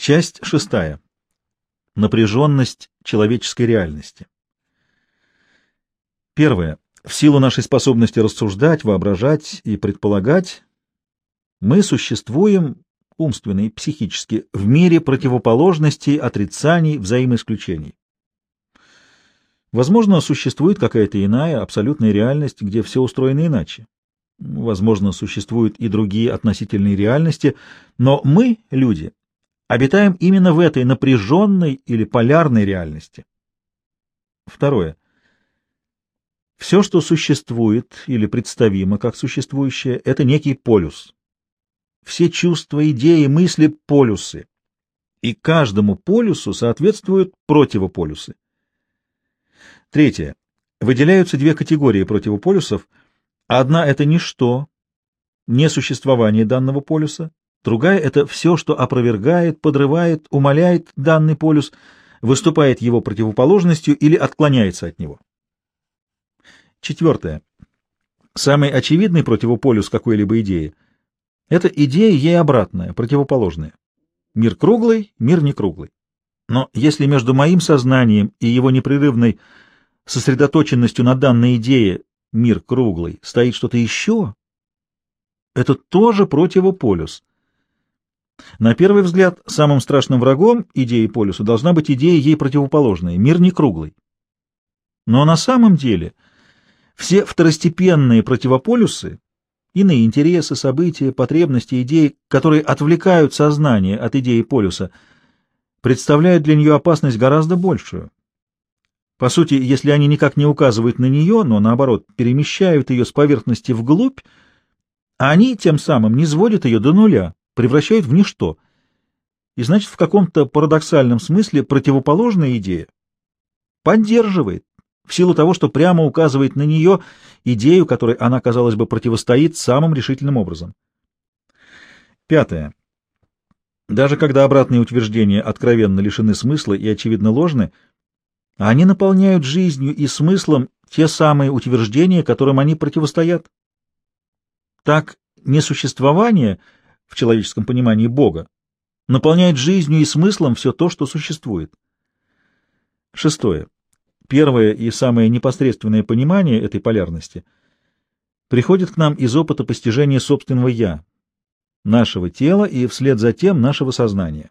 Часть шестая. Напряженность человеческой реальности. Первое. В силу нашей способности рассуждать, воображать и предполагать, мы существуем умственно и психически в мире противоположностей, отрицаний, взаимоисключений. Возможно, существует какая-то иная, абсолютная реальность, где все устроено иначе. Возможно, существуют и другие относительные реальности, но мы, люди, обитаем именно в этой напряженной или полярной реальности. Второе. Все, что существует или представимо как существующее, это некий полюс. Все чувства, идеи, мысли — полюсы. И каждому полюсу соответствуют противополюсы. Третье. Выделяются две категории противополюсов. Одна — это ничто, несуществование данного полюса. Другая — это все, что опровергает, подрывает, умаляет данный полюс, выступает его противоположностью или отклоняется от него. Четвертое. Самый очевидный противополюс какой-либо идеи — это идея ей обратная, противоположная. Мир круглый, мир не круглый. Но если между моим сознанием и его непрерывной сосредоточенностью на данной идее мир круглый стоит что-то еще, это тоже противополюс. На первый взгляд, самым страшным врагом идеи полюса должна быть идея ей противоположная, мир не круглый. Но на самом деле все второстепенные противополюсы, иные интересы, события, потребности, идеи, которые отвлекают сознание от идеи полюса, представляют для нее опасность гораздо большую. По сути, если они никак не указывают на нее, но, наоборот, перемещают ее с поверхности вглубь, они тем самым не сводят ее до нуля, превращают в ничто. И значит, в каком-то парадоксальном смысле противоположная идея поддерживает, в силу того, что прямо указывает на нее идею, которой она, казалось бы, противостоит самым решительным образом. Пятое. Даже когда обратные утверждения откровенно лишены смысла и очевидно ложны, они наполняют жизнью и смыслом те самые утверждения, которым они противостоят. Так несуществование в человеческом понимании Бога наполняет жизнью и смыслом все то, что существует. Шестое. Первое и самое непосредственное понимание этой полярности приходит к нам из опыта постижения собственного «я», нашего тела и вслед за тем нашего сознания.